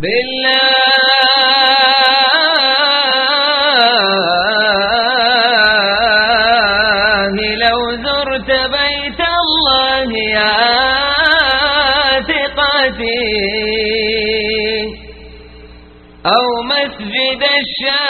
بالله لو زرت بيت الله يا ثقتي أو مسجد الشافع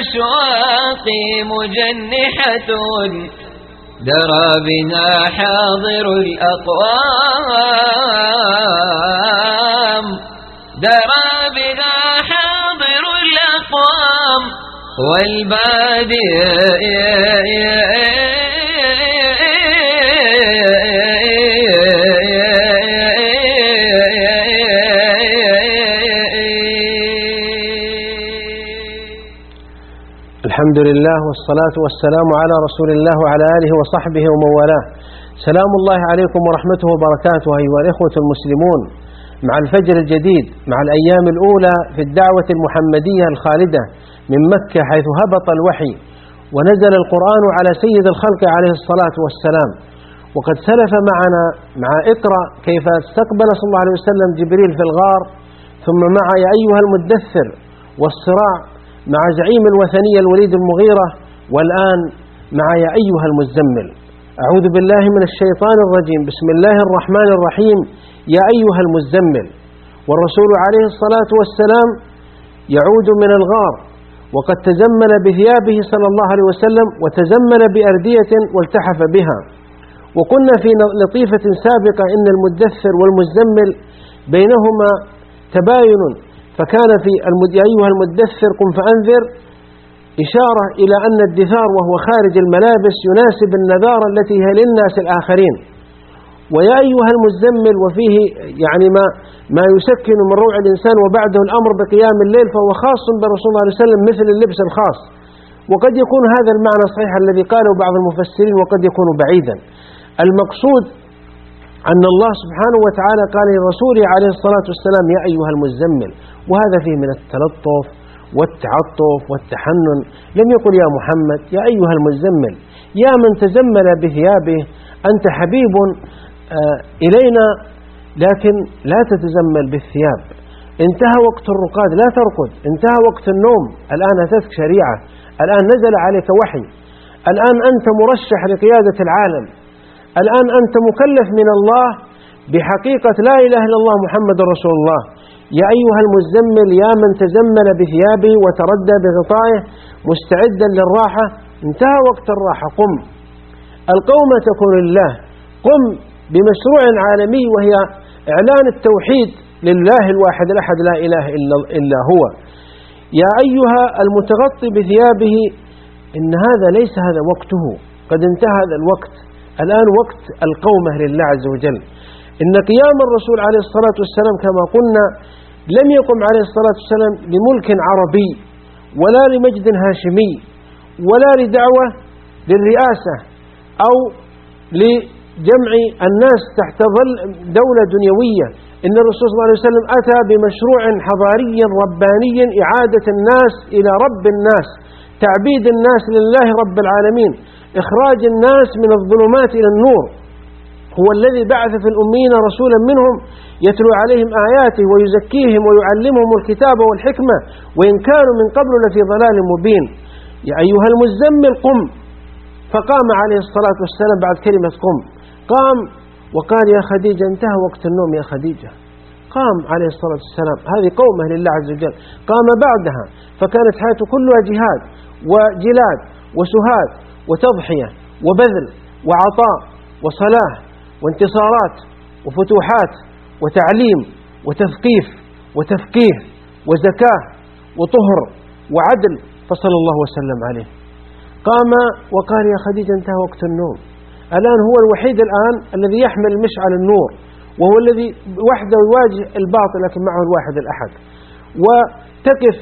أشواقي مجنحة درى بها حاضر الأقوام. درى بها حاضر الأقوام. والبادي الحمد لله والصلاة والسلام على رسول الله وعلى آله وصحبه ومن والاه. سلام الله عليكم ورحمته وبركاته أيها الإخوة المسلمون. مع الفجر الجديد مع الأيام الأولى في الدعوة المحمدية الخالدة من مكة حيث هبط الوحي ونزل القرآن على سيد الخلق عليه الصلاة والسلام. وقد سلف معنا مع اقرأ كيف استقبل صلى الله عليه وسلم جبريل في الغار ثم مع يا أيها المدثر والصراع مع زعيم الوثنية الوليد المغيرة والآن مع يا أيها المزمل. أعوذ بالله من الشيطان الرجيم. بسم الله الرحمن الرحيم. يا أيها المزمل والرسول عليه الصلاة والسلام يعود من الغار وقد تزمل بثيابه صلى الله عليه وسلم وتزمل بأردية والتحف بها. وقلنا في لطيفة سابقة إن المدثر والمزمل بينهما تباين فكان في. يا أيها المدثر قم فأنذر. إشارة إلى أن الدثار وهو خارج الملابس يناسب النذارة التي هي للناس الآخرين. ويا أيها المزمل وفيه يعني ما ما يسكن من روع الإنسان وبعده الأمر بقيام الليل فهو خاص برسول الله صلى الله عليه وسلم مثل اللبس الخاص. وقد يكون هذا المعنى صحيح الذي قاله بعض المفسرين وقد يكون بعيدا. المقصود أن الله سبحانه وتعالى قال لرسوله عليه الصلاة والسلام يا أيها المزمل وهذا فيه من التلطف والتعطف والتحنن. لم يقل يا محمد يا أيها المزمل يا من تزمل بثيابه أنت حبيب إلينا لكن لا تتزمل بالثياب. انتهى وقت الرقاد لا ترقد. انتهى وقت النوم الآن أتتك شريعة. الآن نزل عليك وحي. الآن أنت مرشح لقيادة العالم. الآن أنت مكلف من الله بحقيقة لا إله إلا الله محمد رسول الله. يا أيها المزمل يا من تزمل بثيابه وتردى بغطائه مستعدا للراحة انتهى وقت الراحة قم. القومة تكون لله قم بمشروع عالمي وهي إعلان التوحيد لله الواحد الأحد لا إله إلا, هو. يا أيها المتغطي بثيابه إن هذا ليس هذا وقته قد انتهى هذا الوقت. الآن وقت القومة لله عز وجل. إن قيام الرسول عليه الصلاة والسلام كما قلنا لم يقم عليه الصلاة والسلام لملك عربي ولا لمجد هاشمي ولا لدعوة للرئاسة أو لجمع الناس تحت ظل دولة دنيوية. إن الرسول صلى الله عليه وسلم أتى بمشروع حضاري رباني إعادة الناس إلى رب الناس تعبيد الناس لله رب العالمين إخراج الناس من الظلمات إلى النور. هو الذي بعث في الأمين رسولا منهم يتلو عليهم آياته ويزكيهم ويعلمهم الكتاب والحكمة وإن كانوا من قبل لفي ضلال مبين. يا أيها المزمل قم. فقام عليه الصلاة والسلام بعد كلمة قم. قام وقال يا خديجة انتهى وقت النوم يا خديجة. قام عليه الصلاة والسلام. هذه قومة لله عز وجل. قام بعدها فكانت حياته كلها جهاد وجلاد وسهاد وتضحية وبذل وعطاء وصلاة وانتصارات وفتوحات وتعليم وتثقيف وتفقيه وزكاة وطهر وعدل فصلى الله وسلم عليه. قام وقال يا خديجة انتهى وقت النوم. الآن هو الوحيد الآن الذي يحمل مشعل النور وهو الذي وحده يواجه الباطل لكن معه الواحد الأحد. وتقف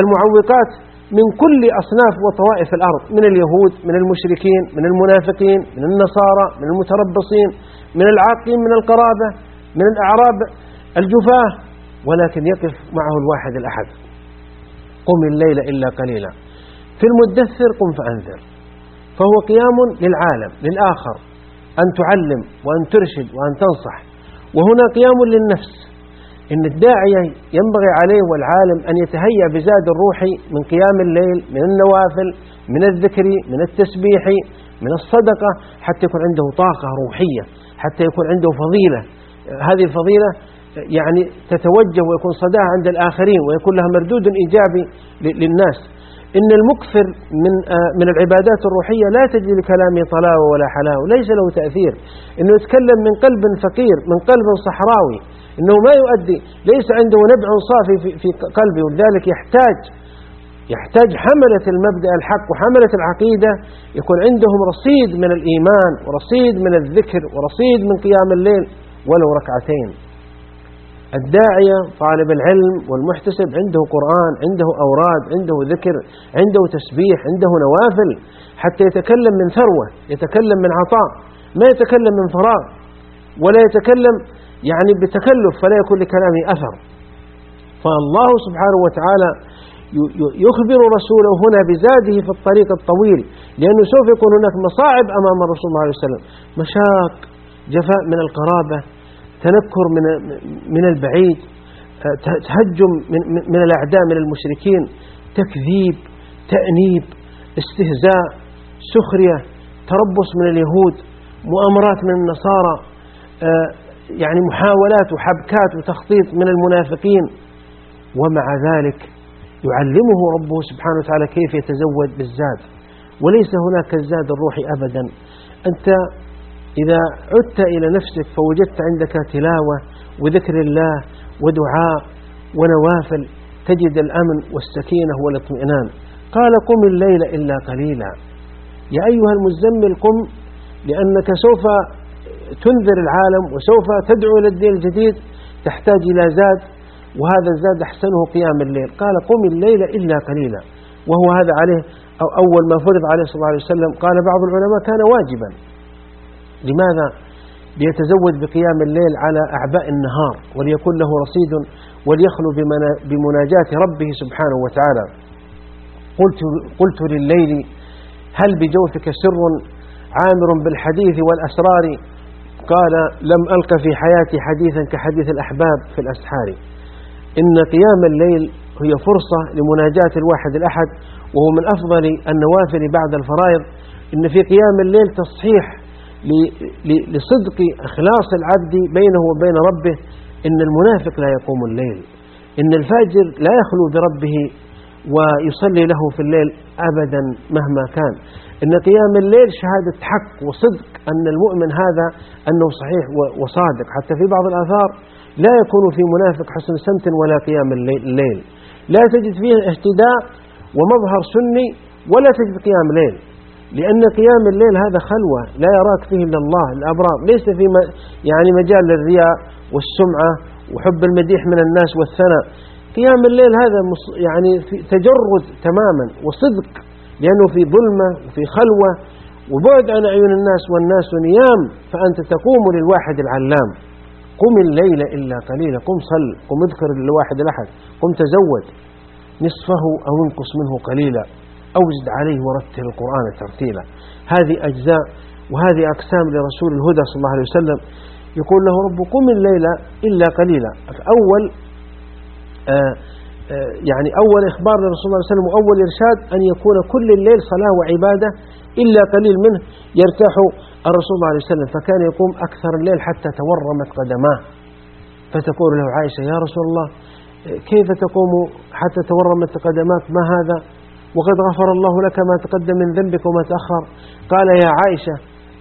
المعوقات من كل أصناف وطوائف الأرض من اليهود من المشركين من المنافقين من النصارى من المتربصين من العاقين من القرابة من الأعراب الجفاة ولكن يقف معه الواحد الأحد. قم الليل إلا قليلا. في المدثر قم فأنذر. فهو قيام للعالم للآخر أن تعلم وأن ترشد وأن تنصح. وهنا قيام للنفس. إن الداعية ينبغي عليه والعالم أن يتهيأ بزاد الروحي من قيام الليل من النوافل من الذكر من التسبيح من الصدقة حتى يكون عنده طاقة روحية. حتى يكون عنده فضيلة. هذه الفضيلة يعني تتوجه ويكون صداها عند الآخرين ويكون لها مردود إيجابي للناس. إن المكثر من آه، من العبادات الروحية لا تجد لكلامه طلاوة ولا حلاوة ليس له تأثير. إنه يتكلم من قلب فقير من قلب صحراوي. إنه ما يؤدي ليس عنده نبع صافي في, في قلبه ولذلك يحتاج يحتاج حملة المبدأ الحق وحملة العقيدة يكون عندهم رصيد من الإيمان ورصيد من الذكر ورصيد من قيام الليل ولو ركعتين. الداعية طالب العلم والمحتسب عنده قرآن عنده أوراد عنده ذكر عنده تسبيح عنده نوافل حتى يتكلم من ثروة يتكلم من عطاء ما يتكلم من فراغ ولا يتكلم يعني بتكلف فلا يكون لكلامه أثر. فالله سبحانه وتعالى يخبر رسوله هنا بزاده في الطريق الطويل لأنه سوف يكون هناك مصاعب أمام الرسول صلى الله عليه وسلم. مشاق جفاء من القرابة تنكر من من البعيد تهجم من من الأعداء من المشركين تكذيب تأنيب استهزاء سخرية تربص من اليهود مؤامرات من النصارى آه، يعني محاولات وحبكات وتخطيط من المنافقين. ومع ذلك يعلمه ربه سبحانه وتعالى كيف يتزود بالزاد. وليس هناك الزاد الروحي أبدا. أنت إذا عدت إلى نفسك فوجدت عندك تلاوة وذكر الله ودعاء ونوافل تجد الأمن والسكينة والاطمئنان. قال قم الليل إلا قليلا. يا أيها المزمل قم لأنك سوف تنذر العالم وسوف تدعو إلى الدين الجديد تحتاج إلى زاد. وهذا الزاد أحسنه قيام الليل. قال قم الليل إلا قليلا. وهو هذا عليه أو أول ما فرض عليه صلى الله عليه وسلم. قال بعض العلماء كان واجبا. لماذا؟ ليتزود بقيام الليل على أعباء النهار وليكون له رصيد وليخلو بمناجاة ربه سبحانه وتعالى. قلت, قلت لليل هل بجوفك سر عامر بالحديث والأسرار؟ قال لم ألق في حياتي حديثا كحديث الأحباب في الأسحار. إن قيام الليل هي فرصة لمناجاة الواحد الأحد وهو من أفضل النوافل بعد الفرائض. إن في قيام الليل تصحيح لصدق إخلاص العبد بينه وبين ربه إن المنافق لا يقوم الليل. إن الفاجر لا يخلو بربه ويصلي له في الليل أبدا مهما كان. إن قيام الليل شهادة حق وصدق أن المؤمن هذا أنه صحيح وصادق. حتى في بعض الآثار لا يكون في منافق حسن سمت ولا قيام الليل لا تجد فيه اهتداء ومظهر سني ولا تجد قيام ليل لأن قيام الليل هذا خلوة لا يراك فيه إلا الله الأبرار. ليس في يعني مجال للرياء والسمعة وحب المديح من الناس والثناء. قيام الليل هذا يعني في تجرد تماما وصدق لأنه في ظلمة وفي خلوة وبعد عن عيون الناس والناس نيام فأنت تقوم للواحد العلام. قم الليل إلا قليلا قم صل قم اذكر للواحد الأحد قم تزود نصفه أو انقص منه قليلا أو زد عليه ورتل القرآن ترتيلا. هذه أجزاء وهذه أقسام لرسول الهدى صلى الله عليه وسلم. يقول له رب قم الليل إلا قليلا. أول آه آه، يعني أول إخبار للرسول صلى الله عليه وسلم وأول إرشاد أن يكون كل الليل صلاة وعبادة إلا قليل منه يرتاح الرسول صلى الله عليه وسلم فكان يقوم أكثر الليل حتى تورمت قدماه. فتقول له عائشة يا رسول الله كيف تقوم حتى تورمت قدماك؟ ما هذا؟ وقد غفر الله لك ما تقدم من ذنبك وما تأخر. قال يا عائشة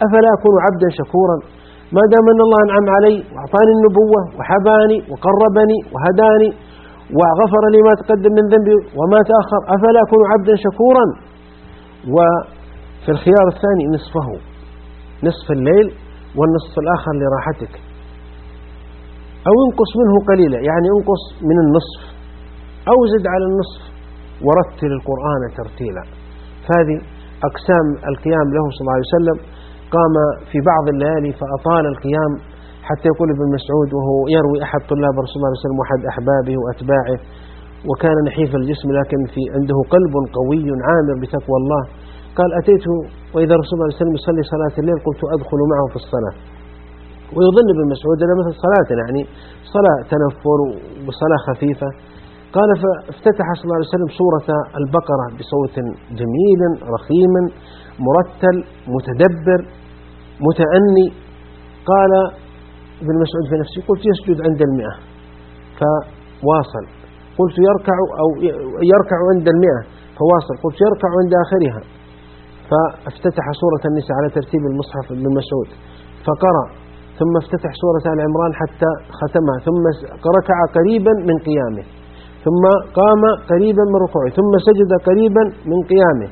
أفلا أكون عبدا شكورا؟ ما دام أن الله أنعم علي وأعطاني النبوة وحباني وقربني وهداني وغفر لي ما تقدم من ذنبي وما تأخر أفلا أكون عبدا شكورا؟ وفي الخيار الثاني نصفه. نصف الليل والنصف الآخر لراحتك. أو انقص منه قليلا يعني انقص من النصف. أو زد على النصف ورتل القرآن ترتيلا. فهذه أقسام القيام له صلى الله عليه وسلم. قام في بعض الليالي فأطال القيام حتى يقول ابن مسعود وهو يروي أحد طلاب رسول الله صلى الله عليه وسلم وأحد أحبابه وأتباعه وكان نحيف الجسم لكن في عنده قلب قوي عامر بتقوى الله. قال أتيت وإذا رسول الله صلى الله عليه وسلم يصلي صلاة الليل قلت أدخل معه في الصلاة. ويظن ابن مسعود أنها مثل صلاة يعني صلاة تنفر وصلاة خفيفة. قال فافتتح صلى الله عليه وسلم سورة البقرة بصوت جميل رخيم مرتل متدبر متأني. قال ابن مسعود في نفسه قلت يسجد عند المئة. فواصل. قلت يركع أو يركع عند المئة. فواصل. قلت يركع عند آخرها. فافتتح سورة النساء على ترتيب المصحف ابن مسعود. فقرأ ثم افتتح سورة آل عمران حتى ختمها ثم ركع قريبا من قيامه ثم قام قريبا من ركوعه ثم سجد قريبا من قيامه.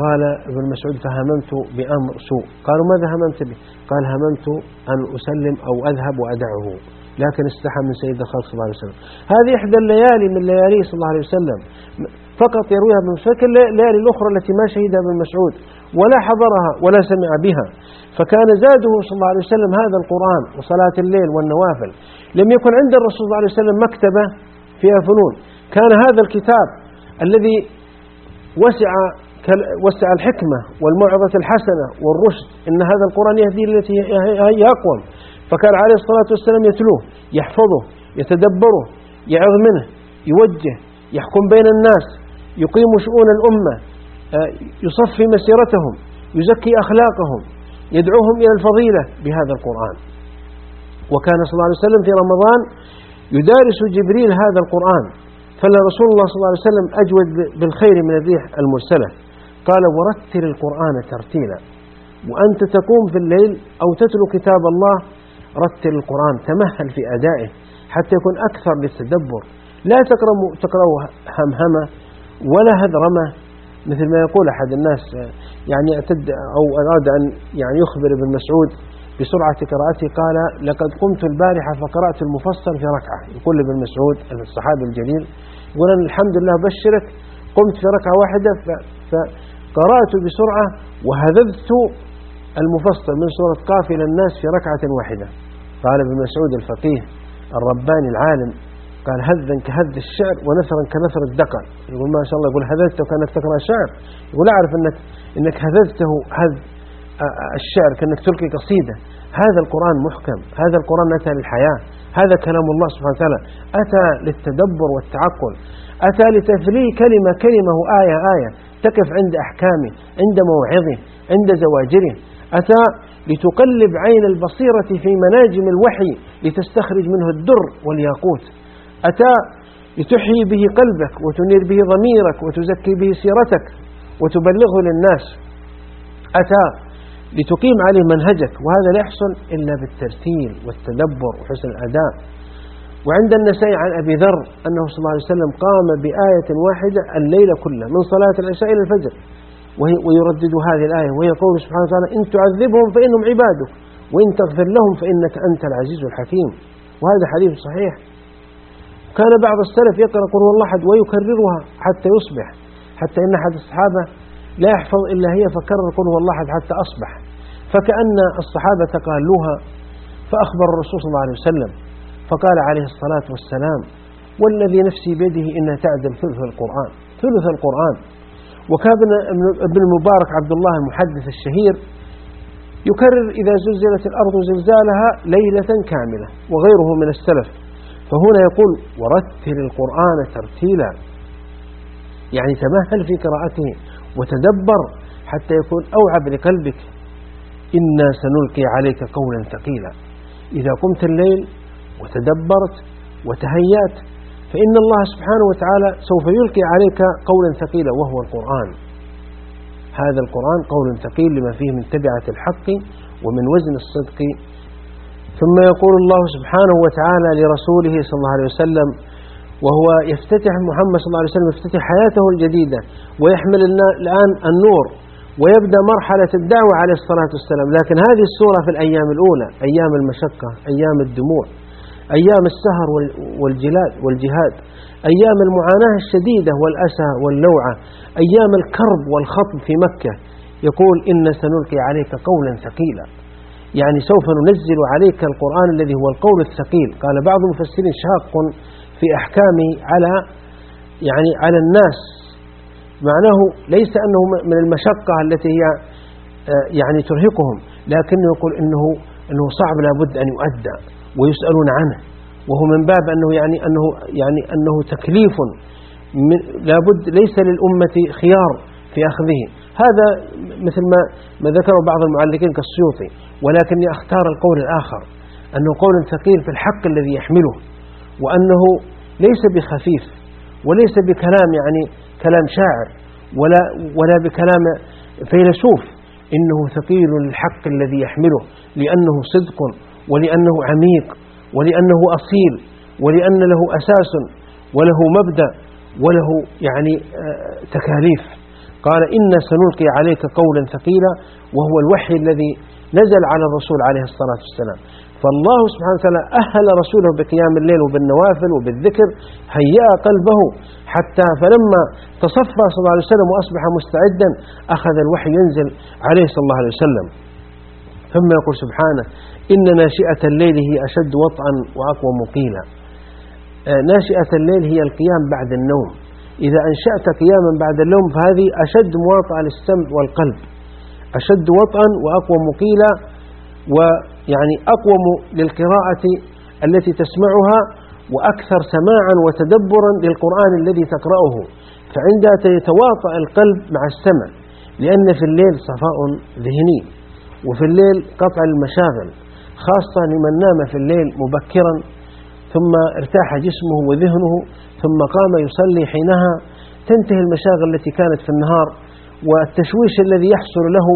قال ابن مسعود فهممت بأمر سوء. قالوا ماذا هممت به؟ قال هممت أن أسلم أو أذهب وأدعه. لكن استحى من سيد الخلق صلى الله عليه وسلم. هذه إحدى الليالي من لياليه صلى الله عليه وسلم. فقط يرويها ابن مسعود الليالي الأخرى التي ما شهدها ابن مسعود ولا حضرها ولا سمع بها. فكان زاده صلى الله عليه وسلم هذا القرآن وصلاة الليل والنوافل. لم يكن عند الرسول صلى الله عليه وسلم مكتبة فيها فنون كان هذا الكتاب الذي وسع وسع الحكمة والموعظة الحسنة والرشد إن هذا القرآن يهدي التي هي أقوم. فكان عليه الصلاة والسلام يتلوه يحفظه يتدبره يعظ منه يوجه يحكم بين الناس. يقيم شؤون الأمة آه، يصفي مسيرتهم يزكي أخلاقهم يدعوهم إلى الفضيلة بهذا القرآن. وكان صلى الله عليه وسلم في رمضان يدارس جبريل هذا القرآن. فلرسول الله صلى الله عليه وسلم أجود بالخير من الريح المرسلة. قال ورتل القرآن ترتيلا وأنت تقوم في الليل أو تتلو كتاب الله رتل القرآن تمهل في أدائه حتى يكون أكثر للتدبر. لا تقرأ همهمة ولا هذرمة مثل ما يقول أحد الناس يعني اعتد أو أراد أن يعني يخبر ابن مسعود بسرعة قراءته قال لقد قمت البارحة فقرأت المفصل في ركعة. يقول ابن مسعود الصحابي الجليل يقول الحمد لله بشرك قمت في ركعة واحدة فقرأت بسرعة وهذبت المفصل من سورة قاف إلى الناس في ركعة واحدة. قال ابن مسعود الفقيه الرباني العالم قال هذا كهذ الشعر ونثرا كنثر الدقل يقول ما شاء الله يقول هذته كأنك تقرأ شعر. يقول أعرف أنك, إنك هذته هذ الشعر كأنك تلقي قصيدة. هذا القرآن محكم. هذا القرآن أتى للحياة. هذا كلام الله سبحانه وتعالى. أتى للتدبر والتعقل. أتى لتفلي كلمة كلمة وآية آية. تقف عند أحكامه عند موعظه عند زواجره. أتى لتقلب عين البصيرة في مناجم الوحي لتستخرج منه الدر والياقوت. أتى لتحيي به قلبك وتنير به ضميرك وتزكي به سيرتك وتبلغه للناس. أتى لتقيم عليه منهجك وهذا لا يحصل إلا بالترتيل والتدبر وحسن الأداء. وعند النسائي عن أبي ذر أنه صلى الله عليه وسلم قام بآية واحدة الليل كله من صلاة العشاء إلى الفجر. ويردد هذه الآية وهي قول سبحانه وتعالى إن تعذبهم فإنهم عبادك وإن تغفر لهم فإنك أنت العزيز الحكيم. وهذا حديث صحيح. كان بعض السلف يقرأ قل هو الله ويكررها حتى يصبح حتى إن أحد الصحابة لا يحفظ إلا هي فكرر قل هو الله حتى أصبح. فكأن الصحابة قالوها فأخبر الرسول صلى الله عليه وسلم فقال عليه الصلاة والسلام والذي نفسي بيده إنها تعدل ثلث القرآن ثلث القرآن. وكان ابن المبارك عبد الله المحدث الشهير يكرر إذا زلزلت الأرض زلزالها ليلة كاملة. وغيره من السلف. فهنا يقول ورتل القرآن ترتيلا. يعني تمهل في قراءته وتدبر حتى يكون أوعب لقلبك إنا سنلقي عليك قولا ثقيلا. إذا قمت الليل وتدبرت وتهيأت فإن الله سبحانه وتعالى سوف يلقي عليك قولا ثقيلا وهو القرآن. هذا القرآن قول ثقيل لما فيه من تبعة الحق ومن وزن الصدق ثم يقول الله سبحانه وتعالى لرسوله صلى الله عليه وسلم وهو يفتتح محمد صلى الله عليه وسلم يفتتح حياته الجديدة ويحمل الآن النور ويبدأ مرحلة الدعوة عليه الصلاة والسلام. لكن هذه السورة في الأيام الأولى أيام المشقة أيام الدموع أيام السهر والجلاد والجهاد أيام المعاناة الشديدة والأسى واللوعة أيام الكرب والخطب في مكة يقول إن سنلقي عليك قولا ثقيلا. يعني سوف ننزل عليك القرآن الذي هو القول الثقيل. قال بعض المفسرين شاق في أحكامه على يعني على الناس. معناه ليس أنه من المشقة التي هي آه، يعني ترهقهم لكنه يقول إنه أنه صعب لابد أن يؤدى ويسألون عنه. وهو من باب أنه يعني أنه يعني أنه تكليف لابد ليس للأمة خيار في أخذه. هذا مثل ما ما ذكره بعض المعلقين كالسيوطي ولكني أختار القول الآخر أنه قول ثقيل في الحق الذي يحمله وأنه ليس بخفيف وليس بكلام يعني كلام شاعر ولا ولا بكلام فيلسوف إنه ثقيل للحق الذي يحمله لأنه صدق ولأنه عميق ولأنه أصيل ولأن له أساس وله مبدأ وله يعني آه، تكاليف. قال إن سنلقي عليك قولا ثقيلا وهو الوحي الذي نزل على الرسول عليه الصلاة والسلام. فالله سبحانه وتعالى أهل رسوله بقيام الليل وبالنوافل وبالذكر هيأ قلبه حتى فلما تصفى صلى الله عليه وسلم وأصبح مستعدا أخذ الوحي ينزل عليه صلى الله عليه وسلم. ثم يقول سبحانه إن ناشئة الليل هي أشد وطئا وأقوى مقيلا. آه، ناشئة الليل هي القيام بعد النوم. إذا أنشأت قياما بعد النوم فهذه أشد مواطأة للسمع والقلب. أشد وطئا وأقوى مقيلا ويعني أقوم للقراءة التي تسمعها وأكثر سماعا وتدبرا للقرآن الذي تقرأه. فعندها يتواطأ القلب مع السمع لأن في الليل صفاء ذهني وفي الليل قطع المشاغل خاصة لمن نام في الليل مبكرا ثم ارتاح جسمه وذهنه ثم قام يصلي حينها. تنتهي المشاغل التي كانت في النهار والتشويش الذي يحصل له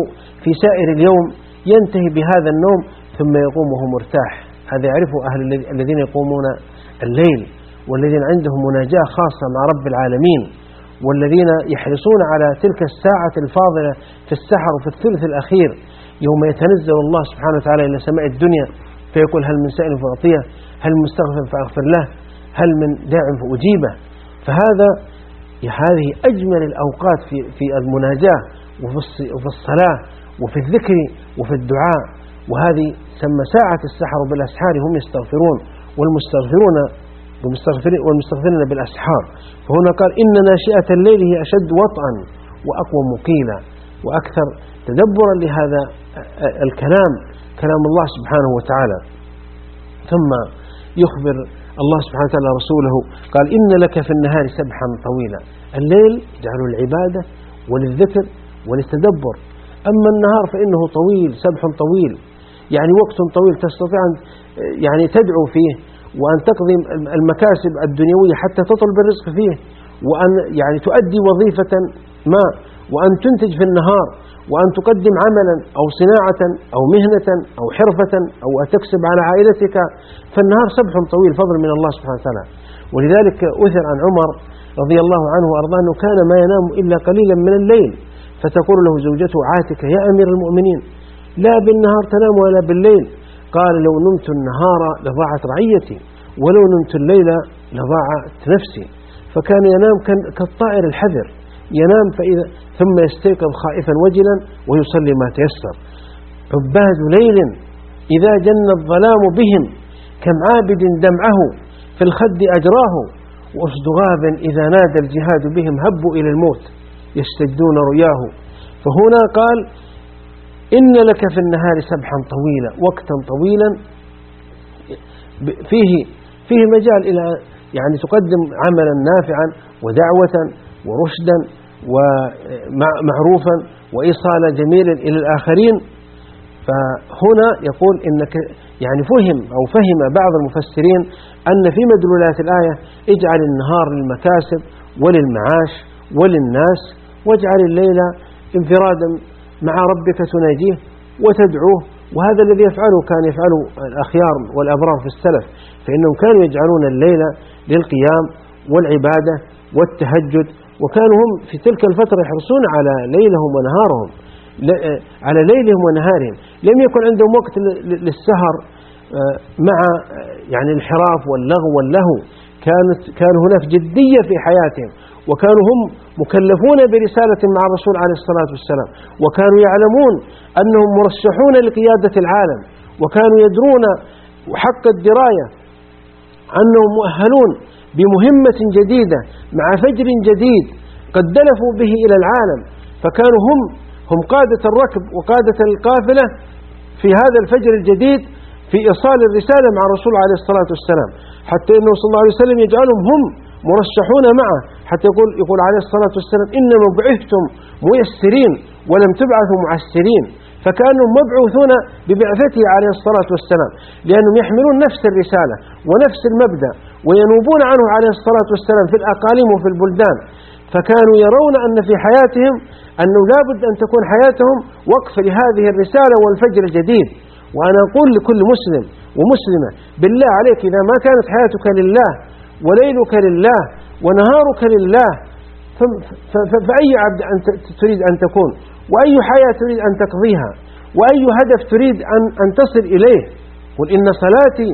في سائر اليوم ينتهي بهذا النوم ثم يقوم وهو مرتاح. هذا يعرفه أهل الذين يقومون الليل والذين عندهم مناجاة خاصة مع رب العالمين والذين يحرصون على تلك الساعة الفاضلة في السحر وفي الثلث الأخير. يوم يتنزل الله سبحانه وتعالى إلى سماء الدنيا فيقول هل من سائل فأعطيه هل مستغفر فأغفر له هل من داع فأجيبه. فهذا هذه أجمل الأوقات في في المناجاة وفي الصلاة وفي الذكر وفي الدعاء. وهذه سمى ساعة السحر بالأسحار هم يستغفرون والمستغفرون والمستغفرين بالأسحار. فهنا قال إن ناشئة الليل هي أشد وطئا وأقوى مقيلا. وأكثر تدبرا لهذا الكلام كلام الله سبحانه وتعالى. ثم يخبر الله سبحانه وتعالى رسوله قال إن لك في النهار سبحا طويلا الليل جعل العبادة وللذكر وللتدبر أما النهار فإنه طويل سبح طويل يعني وقت طويل تستطيع أن يعني تدعو فيه وأن تقضي المكاسب الدنيوية حتى تطلب الرزق فيه وأن يعني تؤدي وظيفة ما وأن تنتج في النهار وأن تقدم عملا أو صناعة أو مهنة أو حرفة أو تكسب على عائلتك فالنهار سبح طويل فضل من الله سبحانه وتعالى. ولذلك أثر عن عمر رضي الله عنه وأرضاه أنه كان ما ينام إلا قليلا من الليل. فتقول له زوجته عاتك يا أمير المؤمنين لا بالنهار تنام ولا بالليل. قال لو نمت النهار لضاعت رعيتي ولو نمت الليل لضاعت نفسي. فكان ينام كالطائر الحذر. ينام فإذا ثم يستيقظ خائفا وجلا ويصلي ما تيسر. عباد ليل إذا جن الظلام بهم كم عابد دمعه في الخد أجراه وأسد غاب إذا نادى الجهاد بهم هبوا إلى الموت يستجدون رياه. فهنا قال إن لك في النهار سبحا طويلا وقتا طويلا. فيه فيه مجال إلى يعني تقدم عملا نافعا ودعوة ورشدا. ومعروفا وإيصالا جميلا إلى الآخرين فهنا يقول إنك يعني فهم أو فهم بعض المفسرين أن في مدلولات الآية اجعل النهار للمكاسب وللمعاش وللناس واجعل الليل انفرادا مع ربك تناجيه وتدعوه. وهذا الذي يفعله كان يفعله الأخيار والأبرار في السلف فإنهم كانوا يجعلون الليل للقيام والعبادة والتهجد وكانوا هم في تلك الفترة يحرصون على ليلهم ونهارهم على ليلهم ونهارهم. لم يكن عندهم وقت للسهر آه، مع آه، يعني الانحراف واللغو واللهو. كانت كان هناك جدية في حياتهم وكانوا هم مكلفون برسالة مع الرسول عليه الصلاة والسلام. وكانوا يعلمون أنهم مرشحون لقيادة العالم وكانوا يدرون حق الدراية أنهم مؤهلون بمهمة جديدة. مع فجر جديد قد دلفوا به إلى العالم فكانوا هم هم قادة الركب وقادة القافلة في هذا الفجر الجديد في إيصال الرسالة مع الرسول عليه الصلاة والسلام حتى أنه صلى الله عليه وسلم يجعلهم هم مرشحون معه حتى يقول, يقول عليه الصلاة والسلام إنما بعثتم ميسرين ولم تبعثوا معسرين فكانوا مبعوثون ببعثته عليه الصلاة والسلام لأنهم يحملون نفس الرسالة ونفس المبدأ وينوبون عنه عليه الصلاة والسلام في الأقاليم وفي البلدان. فكانوا يرون أن في حياتهم أنه لا بد أن تكون حياتهم وقف لهذه الرسالة والفجر الجديد. وأنا أقول لكل مسلم ومسلمة بالله عليك إذا ما كانت حياتك لله وليلك لله ونهارك لله فأي عبد أنت تريد أن تكون؟ وأي حياة تريد أن تقضيها؟ وأي هدف تريد أن, أن تصل إليه؟ قل إن صلاتي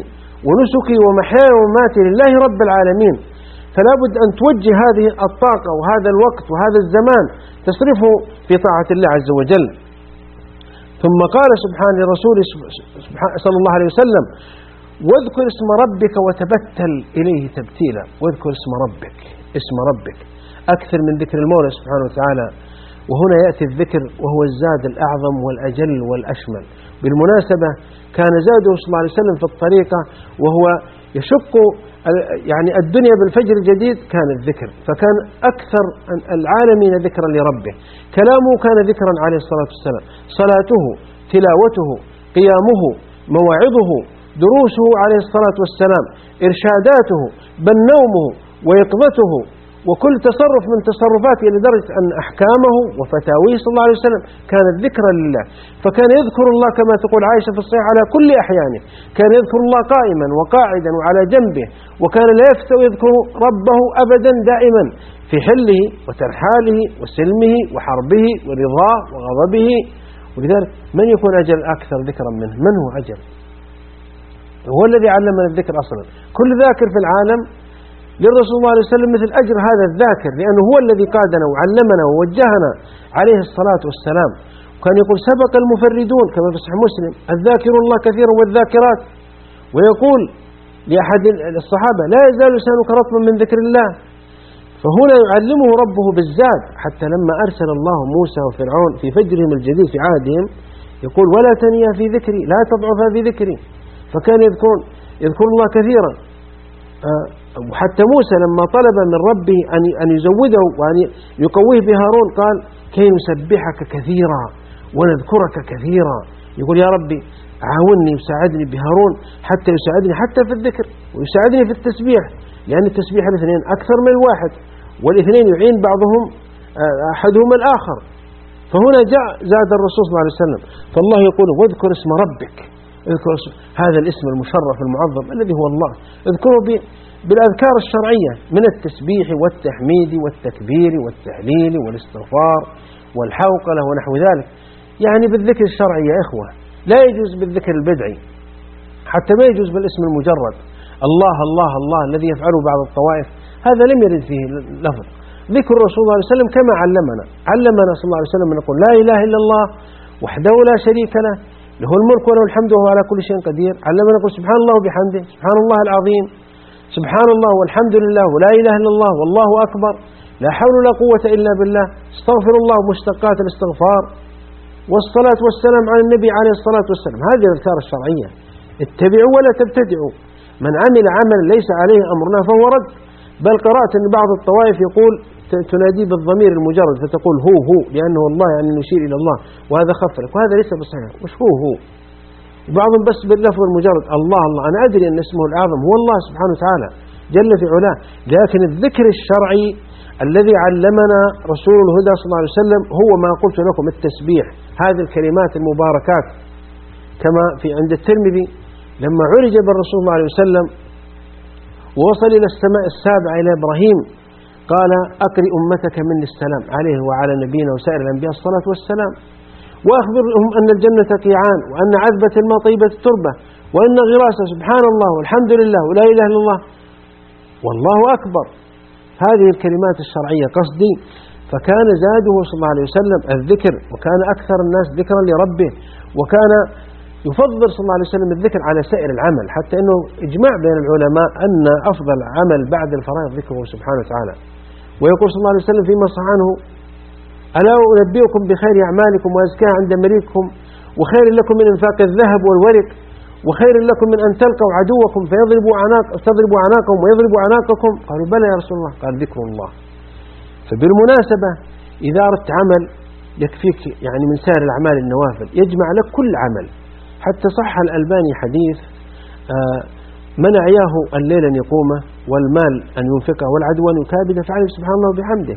ونسكي ومحياي ومماتي لله رب العالمين. فلا بد أن توجه هذه الطاقة وهذا الوقت وهذا الزمان تصرفه في طاعة الله عز وجل. ثم قال سبحانه لرسوله صلى الله عليه وسلم واذكر اسم ربك وتبتل إليه تبتيلا. واذكر اسم ربك اسم ربك. أكثر من ذكر المولى سبحانه وتعالى. وهنا يأتي الذكر وهو الزاد الأعظم والأجل والأشمل. بالمناسبة كان زاده صلى الله عليه وسلم في الطريقة وهو يشق يعني الدنيا بالفجر الجديد كان الذكر فكان أكثر العالمين ذكرا لربه. كلامه كان ذكرا عليه الصلاة والسلام. صلاته تلاوته قيامه مواعظه دروسه عليه الصلاة والسلام إرشاداته بل نومه ويقظته وكل تصرف من تصرفاته لدرجة أن أحكامه وفتاويه صلى الله عليه وسلم كانت ذكرا لله. فكان يذكر الله كما تقول عائشة في الصحيح على كل أحيانه. كان يذكر الله قائما وقاعدا وعلى جنبه. وكان لا يفتو يذكر ربه أبدا دائما في حله وترحاله وسلمه وحربه ورضاه وغضبه. ولذلك من يكون أجل أكثر ذكرا منه؟ من هو أجل؟ هو الذي علمنا الذكر أصلا. كل ذاكر في العالم للرسول صلى الله عليه وسلم مثل أجر هذا الذاكر لأنه هو الذي قادنا وعلمنا ووجهنا عليه الصلاة والسلام. وكان يقول سبق المفردون كما في صحيح مسلم الذاكر الله كثيرا والذاكرات. ويقول لأحد الصحابة لا يزال لسانك رطبا من ذكر الله. فهنا يعلمه ربه بالزاد حتى لما أرسل الله موسى وفرعون في فجرهم الجديد في عهدهم يقول ولا تنيا في ذكري لا تضعف في ذكري. فكان يذكرون يذكر الله كثيرا. آه، وحتى موسى لما طلب من ربه أن يزوده وأن يقويه بهارون قال كي نسبحك كثيرا ونذكرك كثيرا. يقول يا ربي عاوني وساعدني بهارون حتى يساعدني حتى في الذكر ويساعدني في التسبيح لأن التسبيح الاثنين أكثر من الواحد والاثنين يعين بعضهم آه، أحدهما الآخر. فهنا جاء زاد الرسول صلى الله عليه وسلم فالله يقول واذكر اسم ربك اذكر هذا الاسم المشرف المعظم الذي هو الله اذكره بالأذكار الشرعية من التسبيح والتحميد والتكبير والتهليل والاستغفار والحوقلة ونحو ذلك. يعني بالذكر الشرعي يا إخوة لا يجوز بالذكر البدعي حتى ما يجوز بالاسم المجرد. الله الله الله الذي يفعله بعض الطوائف. هذا لم يرد فيه لفظ. ذكر الرسول صلى الله عليه وسلم كما علمنا. علمنا صلى الله عليه وسلم أن نقول لا إله إلا الله وحده لا شريك له له الملك وله الحمد وهو على كل شيء قدير. علمنا نقول سبحان الله وبحمده سبحان الله العظيم. سبحان الله والحمد لله ولا إله إلا الله والله أكبر. لا حول ولا قوة إلا بالله. استغفر الله مشتقات الاستغفار. والصلاة والسلام على النبي عليه الصلاة والسلام. هذه الأذكار الشرعية. اتبعوا ولا تبتدعوا. من عمل عملا ليس عليه أمرنا فهو رد. بل قرأت أن بعض الطوائف يقول تنادي بالضمير المجرد فتقول هو هو لأنه الله يعني نشير إلى الله وهذا خفلك وهذا ليس بصحيح. مش هو هو؟ بعضهم بس باللفظ المجرد الله الله. أنا أدري أن اسمه الأعظم. هو الله سبحانه وتعالى جل في علاه. لكن الذكر الشرعي الذي علمنا رسول الهدى صلى الله عليه وسلم هو ما قلت لكم التسبيح. هذه الكلمات المباركات. كما في عند الترمذي لما عرج بالرسول صلى الله عليه وسلم ووصل إلى السماء السابعة إلى إبراهيم قال أقرئ أمتك مني السلام عليه وعلى نبينا وسائر الأنبياء الصلاة والسلام. وأخبرهم أن الجنة قيعان وأن عذبة الماء طيبة التربة وأن غراسة سبحان الله والحمد لله ولا إله إلا الله. والله أكبر. هذه الكلمات الشرعية قصدي. فكان زاده صلى الله عليه وسلم الذكر وكان أكثر الناس ذكرا لربه وكان يفضل صلى الله عليه وسلم الذكر على سائر العمل حتى أنه إجماع بين العلماء أن أفضل عمل بعد الفرائض ذكره سبحانه وتعالى. ويقول صلى الله عليه وسلم فيما صح عنه ألا أنبئكم بخير أعمالكم وأزكاها عند مليككم وخير لكم من إنفاق الذهب والورق وخير لكم من أن تلقوا عدوكم فيضربوا عناق تضربوا عناقهم ويضربوا عناقكم. قالوا بلى يا رسول الله. قال ذكر الله. فبالمناسبة إذا أردت عمل يكفيك يعني من سائر الأعمال النوافل يجمع لك كل عمل. حتى صح الألباني حديث آه، من أعياه الليل أن يقومه والمال أن ينفقه والعدو أن يكابده فعليه سبحان الله وبحمده.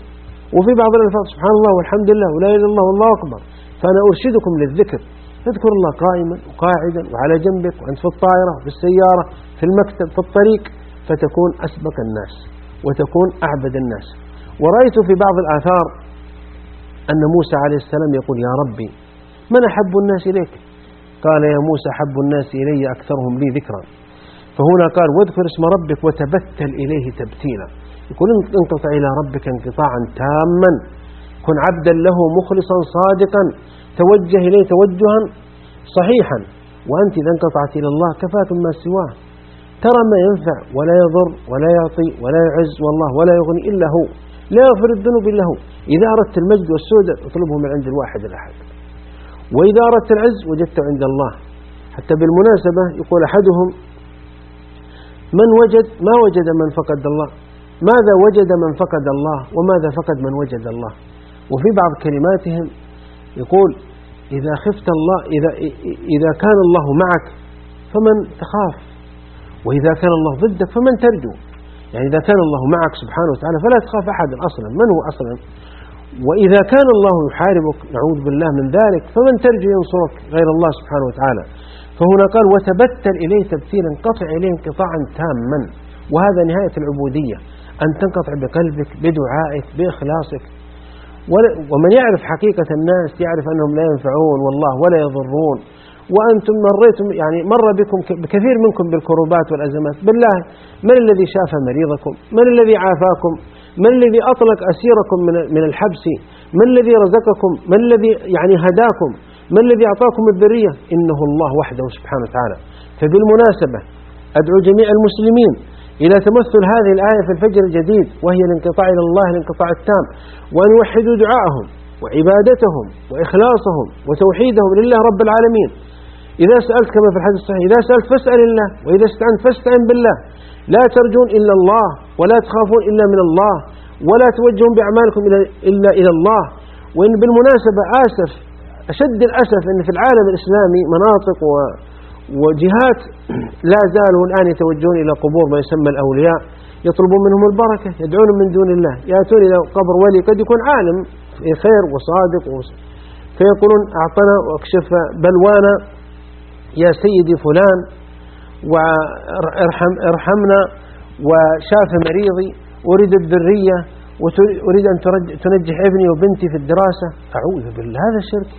وفي بعض الألفاظ سبحان الله والحمد لله ولا إله إلا الله والله أكبر. فأنا أرشدكم للذكر. اذكر الله قائما وقاعدا وعلى جنبك وأنت في الطائرة في السيارة في المكتب في الطريق فتكون أسبق الناس وتكون أعبد الناس. ورأيت في بعض الآثار أن موسى عليه السلام يقول يا ربي من أحب الناس إليك؟ قال يا موسى حب الناس إلي أكثرهم لي ذكرا. فهنا قال واذكر اسم ربك وتبتل إليه تبتيلا. يقول انقطع إلى ربك انقطاعا تاما كن عبدا له مخلصا صادقا توجه إليه توجها صحيحا وأنت إذا انقطعت إلى الله كفاك ما سواه. ترى ما ينفع ولا يضر ولا يعطي ولا يعز والله ولا يغني إلا هو لا يغفر الذنوب إلا هو. إذا أردت المجد والسودة اطلبه من عند الواحد الأحد. وإذا أردت العز وجدته عند الله. حتى بالمناسبة يقول أحدهم من وجد ما وجد من فقد الله؟ ماذا وجد من فقد الله وماذا فقد من وجد الله؟ وفي بعض كلماتهم يقول إذا خفت الله إذا, إذا كان الله معك فمن تخاف. وإذا كان الله ضدك فمن ترجو. يعني إذا كان الله معك سبحانه وتعالى فلا تخاف أحدا أصلا. من هو أصلا؟ وإذا كان الله يحاربك نعوذ بالله من ذلك فمن ترجو ينصرك غير الله سبحانه وتعالى. فهنا قال وتبتل إليه تبتيلا انقطع إليه انقطاعا تاما. وهذا نهاية العبودية. أن تنقطع بقلبك بدعائك بإخلاصك. ومن يعرف حقيقة الناس يعرف أنهم لا ينفعون والله ولا يضرون. وأنتم مريتم يعني مر بكم بكثير منكم بالكروبات والأزمات. بالله من الذي شاف مريضكم؟ من الذي عافاكم؟ من الذي أطلق أسيركم من الحبس؟ من الذي رزقكم؟ من الذي يعني هداكم؟ من الذي أعطاكم الذرية؟ إنه الله وحده سبحانه وتعالى. فبالمناسبة أدعو جميع المسلمين إلى تمثل هذه الآية في الفجر الجديد وهي الانقطاع إلى الله الانقطاع التام. وأن يوحدوا دعاءهم وعبادتهم وإخلاصهم وتوحيدهم لله رب العالمين. إذا سألت كما في الحديث الصحيح إذا سألت فاسأل الله وإذا استعنت فاستعن بالله. لا ترجون إلا الله ولا تخافون إلا من الله ولا توجهون بأعمالكم إلا إلى الله. وإن بالمناسبة آسف أشد الأسف أن في العالم الإسلامي مناطق و وجهات لا زالوا الآن يتوجهون إلى قبور ما يسمى الأولياء. يطلبون منهم البركة يدعون من دون الله. يأتون إلى قبر ولي قد يكون عالم خير وصادق فيقولون أعطنا واكشف بلوانا يا سيدي فلان وارحم ارحمنا وشاف مريضي أريد الذرية وأريد أن تنجح ابني وبنتي في الدراسة. أعوذ بالله هذا شرك.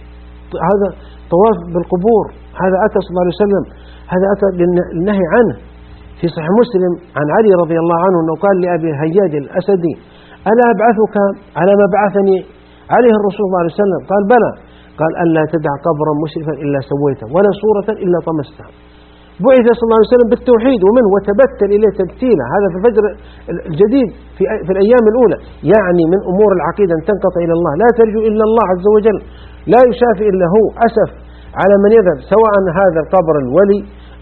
هذا طواف بالقبور. هذا أتى صلى الله عليه وسلم هذا أتى للنهي عنه. في صحيح مسلم عن علي رضي الله عنه أنه قال لأبي هياج الأسدي ألا أبعثك على ما بعثني؟ عليه الرسول صلى الله عليه وسلم قال بلى. قال ألا تدع قبرا مشرفا إلا سويته ولا صورة إلا طمستها بعث صلى الله عليه وسلم بالتوحيد ومنه وتبتل إليه تبتيلا. هذا في الفجر الجديد في, في الأيام الأولى. يعني من أمور العقيدة أن تنقطع إلى الله. لا ترجو إلا الله عز وجل. لا يشافي إلا هو. أسف على من يذهب سواء هذا القبر الولي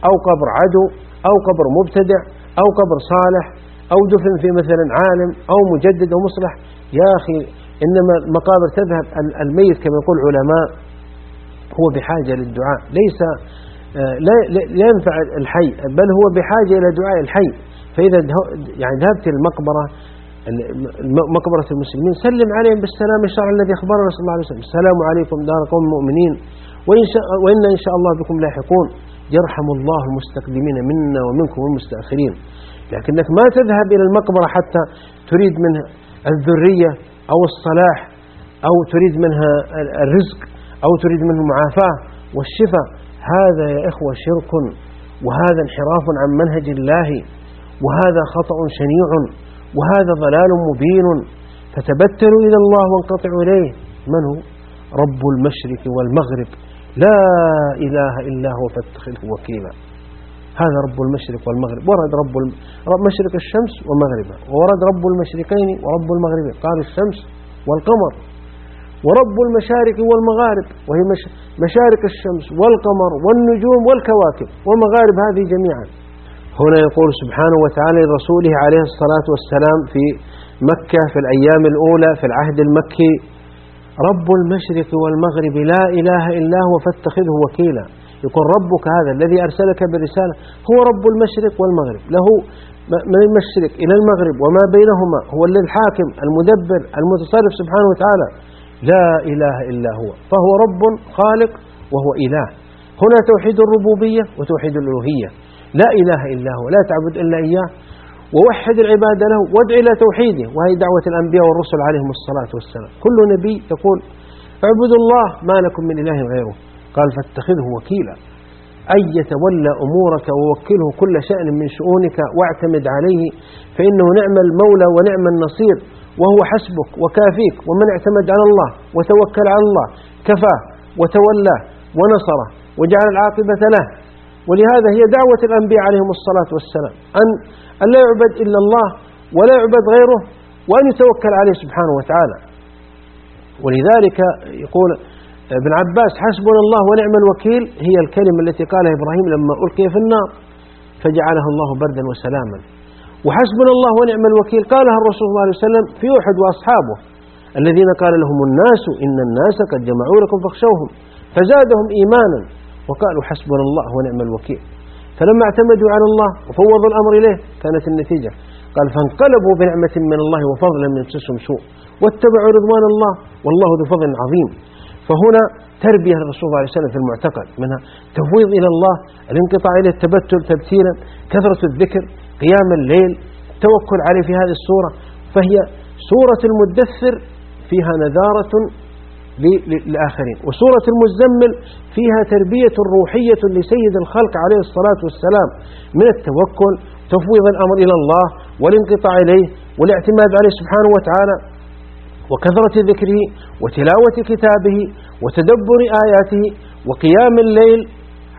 أو قبر عدو أو قبر مبتدع أو قبر صالح أو دفن في مثلا عالم أو مجدد أو مصلح. يا أخي إنما المقابر تذهب الميت كما يقول العلماء هو بحاجة للدعاء. ليس لا ينفع الحي بل هو بحاجة إلى دعاء الحي. فإذا يعني ذهبت المقبرة مقبرة المسلمين سلم عليهم بالسلام الشرع الذي أخبرنا صلى الله عليه وسلم. السلام عليكم دار قوم مؤمنين. وإن شاء وإن إن شاء الله بكم لاحقون. يرحم الله المستقدمين منا ومنكم والمستأخرين لكنك ما تذهب إلى المقبرة حتى تريد منها الذرية أو الصلاح أو تريد منها الرزق أو تريد منه المعافاة والشفاء. هذا يا إخوة شرك وهذا انحراف عن منهج الله وهذا خطأ شنيع وهذا ضلال مبين. فتبتلوا إلى الله وانقطعوا إليه. من هو؟ رب المشرق والمغرب. لا إله إلا هو فاتخذه وكيلا. هذا رب المشرق والمغرب. ورد رب مشرق الشمس ومغربها وورد رب المشرقين ورب المغربين قال الشمس والقمر. ورب المشارق والمغارب وهي مشارق الشمس والقمر والنجوم والكواكب ومغارب هذه جميعا. هنا يقول سبحانه وتعالى لرسوله عليه الصلاة والسلام في مكة في الأيام الأولى في العهد المكي رب المشرق والمغرب لا إله إلا هو فاتخذه وكيلا. يقول ربك هذا الذي أرسلك بالرسالة هو رب المشرق والمغرب له من المشرق إلى المغرب وما بينهما هو الحاكم المدبر المتصرف سبحانه وتعالى. لا إله إلا هو فهو رب خالق وهو إله. هنا توحيد الربوبية وتوحيد الألوهية. لا إله إلا هو لا تعبد إلا إياه. ووحد العبادة له وادع إلى توحيده. وهي دعوة الأنبياء والرسل عليهم الصلاة والسلام. كل نبي يقول اعبدوا الله ما لكم من إله غيره. قال فاتخذه وكيلا. أن يتولى أمورك ووكله كل شأن من شؤونك واعتمد عليه فإنه نعم المولى ونعم النصير. وهو حسبك وكافيك ومن اعتمد على الله وتوكل على الله كفاه وتولاه ونصره وجعل العاقبة له. ولهذا هي دعوة الأنبياء عليهم الصلاة والسلام أن لا يعبد إلا الله ولا يعبد غيره وأن يتوكل عليه سبحانه وتعالى. ولذلك يقول ابن عباس حسبنا الله ونعم الوكيل هي الكلمة التي قالها إبراهيم لما ألقي في النار فجعلها الله بردا وسلاما. وحسبنا الله ونعم الوكيل. قالها الرسول صلى الله عليه وسلم في أحد وأصحابه الذين قال لهم الناس إن الناس قد جمعوا لكم فاخشوهم فزادهم إيمانا وقالوا حسبنا الله ونعم الوكيل. فلما اعتمدوا على الله وفوضوا الأمر إليه كانت النتيجة. قال فانقلبوا بنعمة من الله وفضلا من يمسسهم سوء واتبعوا رضوان الله والله ذو فضل عظيم. فهنا تربية للرسول صلى الله عليه وسلم في المعتقد منها تفويض إلى الله الانقطاع إلى التبتل تبتيلا كثرة الذكر قيام الليل التوكل عليه في هذه السورة. فهي سورة المدثر فيها نذارة للآخرين وسورة المزمل فيها تربية روحية لسيد الخلق عليه الصلاة والسلام من التوكل تفويض الأمر إلى الله والانقطاع إليه والاعتماد عليه سبحانه وتعالى وكثرة ذكره وتلاوة كتابه وتدبر آياته وقيام الليل.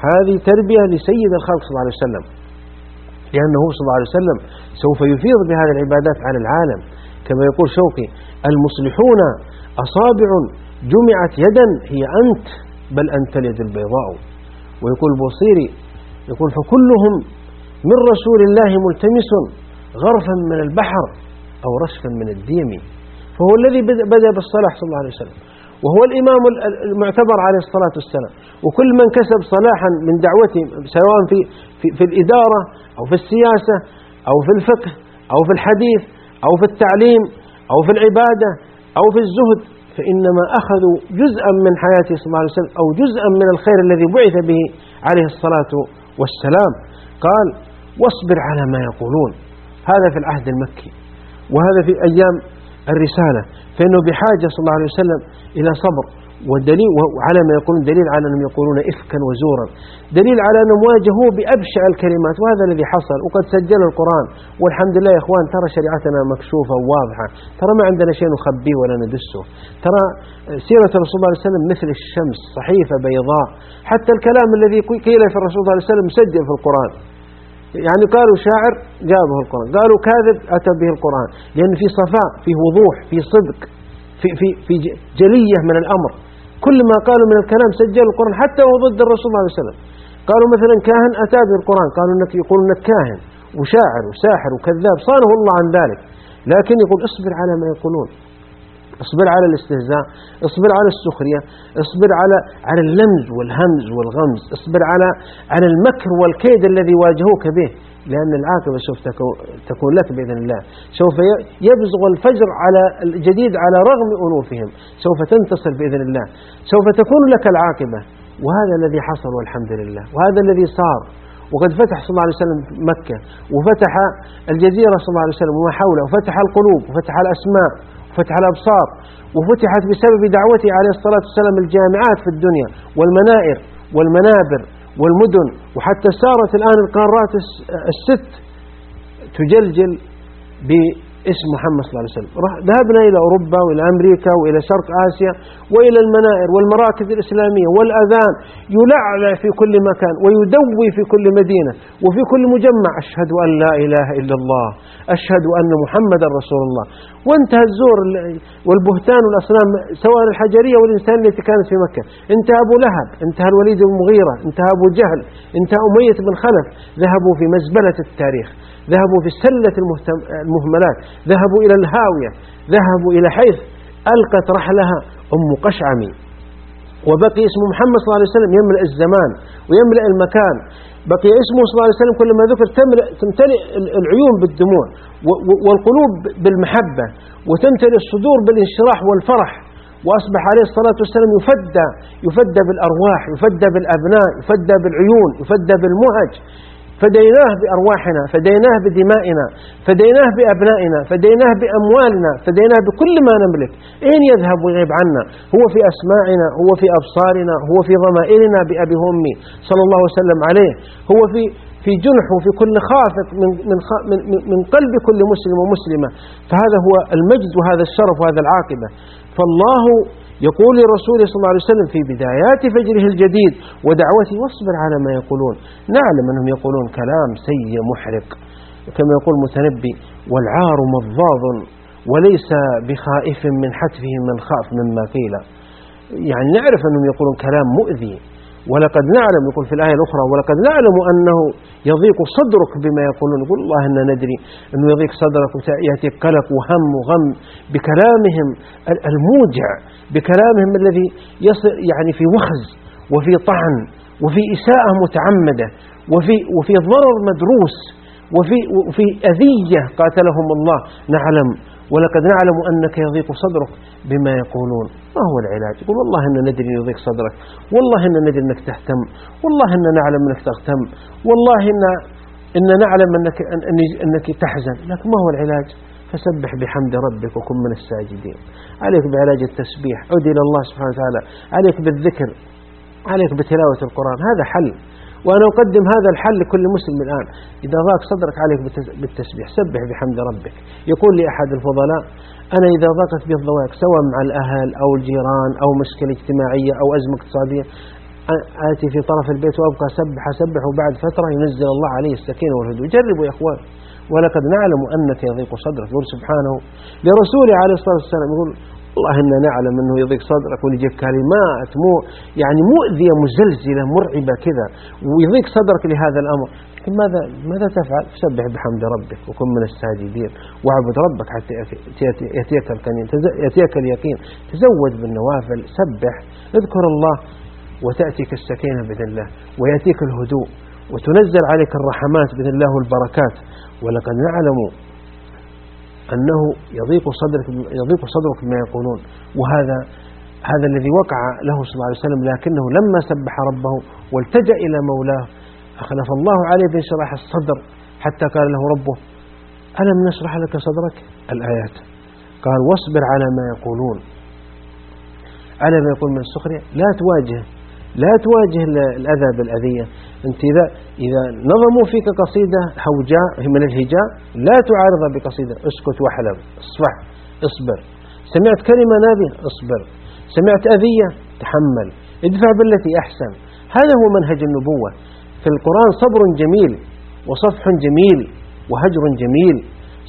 هذه تربية لسيد الخلق صلى الله عليه وسلم. لأنه صلى الله عليه وسلم سوف يفيض بهذه العبادات على العالم. كما يقول شوقي المصلحون أصابع جمعت يدا هي أنت بل أنت اليد البيضاء. ويقول بوصيري يقول فكلهم من رسول الله ملتمس غرفا من البحر أو رشفا من الديم. فهو الذي بدأ بالصلاح صلى الله عليه وسلم. وهو الإمام المعتبر عليه الصلاة والسلام. وكل من كسب صلاحا من دعوته سواء في, في, في الإدارة أو في السياسة أو في الفقه أو في الحديث أو في التعليم أو في العبادة أو في الزهد فإنما أخذوا جزءا من حياته صلى الله عليه وسلم أو جزءا من الخير الذي بعث به عليه الصلاة والسلام. قال واصبر على ما يقولون. هذا في العهد المكي وهذا في أيام الرسالة فإنه بحاجة صلى الله عليه وسلم إلى صبر. والدليل وعلى ما يقولون دليل على أنهم يقولون إفكا وزورا. دليل على أنهم واجهوه بأبشع الكلمات وهذا الذي حصل وقد سجل القرآن. والحمد لله يا إخوان ترى شريعتنا مكشوفة وواضحة. ترى ما عندنا شيء نخبيه ولا ندسه. ترى سيرة الرسول صلى الله عليه وسلم مثل الشمس صحيفة بيضاء. حتى الكلام الذي قيل في الرسول صلى الله عليه وسلم مسجل في القرآن. يعني قالوا شاعر جابه القرآن. قالوا كاذب أتى به القرآن. لأن في صفاء في وضوح في صدق في, في, في جلية من الأمر. كل ما قالوا من الكلام سجل القرآن حتى هو ضد الرسول صلى الله عليه وسلم. قالوا مثلا كاهن أتى بالقرآن. قالوا أنك يقول أنك كاهن وشاعر وساحر وكذاب. صانه الله عن ذلك. لكن يقول اصبر على ما يقولون. اصبر على الاستهزاء اصبر على السخرية اصبر على على اللمز والهمز والغمز اصبر على على المكر والكيد الذي واجهوك به لأن العاقبة سوف تكون لك بإذن الله. سوف يبزغ الفجر على الجديد على رغم أنوفهم. سوف تنتصر بإذن الله. سوف تكون لك العاقبة. وهذا الذي حصل والحمد لله. وهذا الذي صار. وقد فتح صلى الله عليه وسلم مكة وفتح الجزيرة صلى الله عليه وسلم وما حوله وفتح القلوب وفتح الأسماء. وفتح الأبصار وفتحت بسبب دعوته عليه الصلاة والسلام الجامعات في الدنيا والمنائر والمنابر والمدن وحتى سارت الآن القارات الست تجلجل اسم محمد صلى الله عليه وسلم. ذهبنا إلى أوروبا وإلى أمريكا وإلى شرق آسيا وإلى المنائر والمراكز الإسلامية والأذان يلعلع في كل مكان ويدوي في كل مدينة وفي كل مجمع. أشهد أن لا إله إلا الله. أشهد أن محمدا رسول الله. وانتهى الزور والبهتان والأصنام سواء الحجرية والإنسان التي كانت في مكة. انتهى أبو لهب انتهى الوليد بن مغيرة انتهى أبو جهل انتهى أمية بن خلف. ذهبوا في مزبلة التاريخ ذهبوا في السلة المهملات. ذهبوا إلى الهاوية ذهبوا إلى حيث ألقت رحلها أم قشعمي. وبقي اسم محمد صلى الله عليه وسلم يملأ الزمان ويملأ المكان. بقي اسمه صلى الله عليه وسلم كلما ذكر تمتلئ العيون بالدموع والقلوب بالمحبة وتمتلئ الصدور بالانشراح والفرح. وأصبح عليه الصلاة والسلام يفدى يفدى بالأرواح يفدى بالأبناء يفدى بالعيون يفدى بالمهج فديناه بأرواحنا فديناه بدمائنا فديناه بأبنائنا فديناه بأموالنا فديناه بكل ما نملك. أين يذهب ويغيب عنا هو في أسماعنا هو في أبصارنا هو في ضمائرنا بأبي وأمي صلى الله وسلم عليه. هو في في جنح وفي كل خافق من, من, من, من قلب كل مسلم ومسلمة. فهذا هو المجد وهذا الشرف وهذا العاقبة. فالله يقول لرسوله صلى الله عليه وسلم في بدايات فجره الجديد ودعوته واصبر على ما يقولون. نعلم أنهم يقولون كلام سيء محرق كما يقول المتنبي والعار مضاض وليس بخائف من حتفه من خاف مما قيل. يعني نعرف أنهم يقولون كلام مؤذي ولقد نعلم يقول في الآية الأخرى ولقد نعلم أنه يضيق صدرك بما يقولون. يقول الله إنا ندري أنه يضيق صدرك ويأتيك قلق وهم وغم بكلامهم الموجع بكلامهم الذي يصل يعني في وخز وفي طعن وفي إساءة متعمدة وفي, وفي ضرر مدروس وفي, وفي أذية قاتلهم الله نعلم. ولقد نعلم أنك يضيق صدرك بما يقولون. ما هو العلاج؟ يقول والله إن ندري يضيق صدرك والله إن ندري أنك تهتم والله إن نعلم أنك تغتم والله إن, إن نعلم أنك, أنك تحزن. لكن ما هو العلاج؟ فسبح بحمد ربك وكن من الساجدين. عليك بعلاج التسبيح. عد إلى الله سبحانه وتعالى. عليك بالذكر. عليك بتلاوة القرآن. هذا حل. وأنا أقدم هذا الحل لكل مسلم الآن. إذا ضاق صدرك عليك بالتسبيح سبح بحمد ربك. يقول لي أحد الفضلاء أنا إذا ضاقت بي الضوائق سواء مع الأهل أو الجيران أو مشكلة اجتماعية أو أزمة اقتصادية آتي في طرف البيت وأبقى سبح سبح وبعد فترة ينزل الله عليه السكينة والهدوء. جربوا يا أخوان. ولقد نعلم أنك يضيق صدرك. يقول سبحانه لرسوله عليه الصلاة والسلام يقول والله إنا نعلم أنه يضيق صدرك ويجيك كلمات مو يعني مؤذية مزلزلة مرعبة كذا ويضيق صدرك لهذا الأمر. لكن ماذا ماذا تفعل؟ سبح بحمد ربك وكن من الساجدين واعبد ربك حتى يأتيك الكنين يأتيك اليقين. تزود بالنوافل سبح اذكر الله وتأتيك السكينة بإذن الله ويأتيك الهدوء وتنزل عليك الرحمات بإذن الله والبركات. ولقد نعلم أنه يضيق صدرك يضيق صدرك بما يقولون. وهذا هذا الذي وقع له صلى الله عليه وسلم لكنه لما سبح ربه والتجأ إلى مولاه أخلف الله عليه بانشراح الصدر حتى قال له ربه ألم نشرح لك صدرك؟ الآيات. قال واصبر على ما يقولون. على ما يقول من السخرية لا تواجه لا تواجه الأذى بالأذية. أنت إذا, إذا نظموا فيك قصيدة هوجاء من الهجاء لا تعارضها بقصيدة. اسكت واحلم. اصفح. اصبر. سمعت كلمة نابية اصبر. سمعت أذية؟ تحمل. ادفع بالتي أحسن. هذا هو منهج النبوة. في القرآن صبر جميل وصفح جميل وهجر جميل.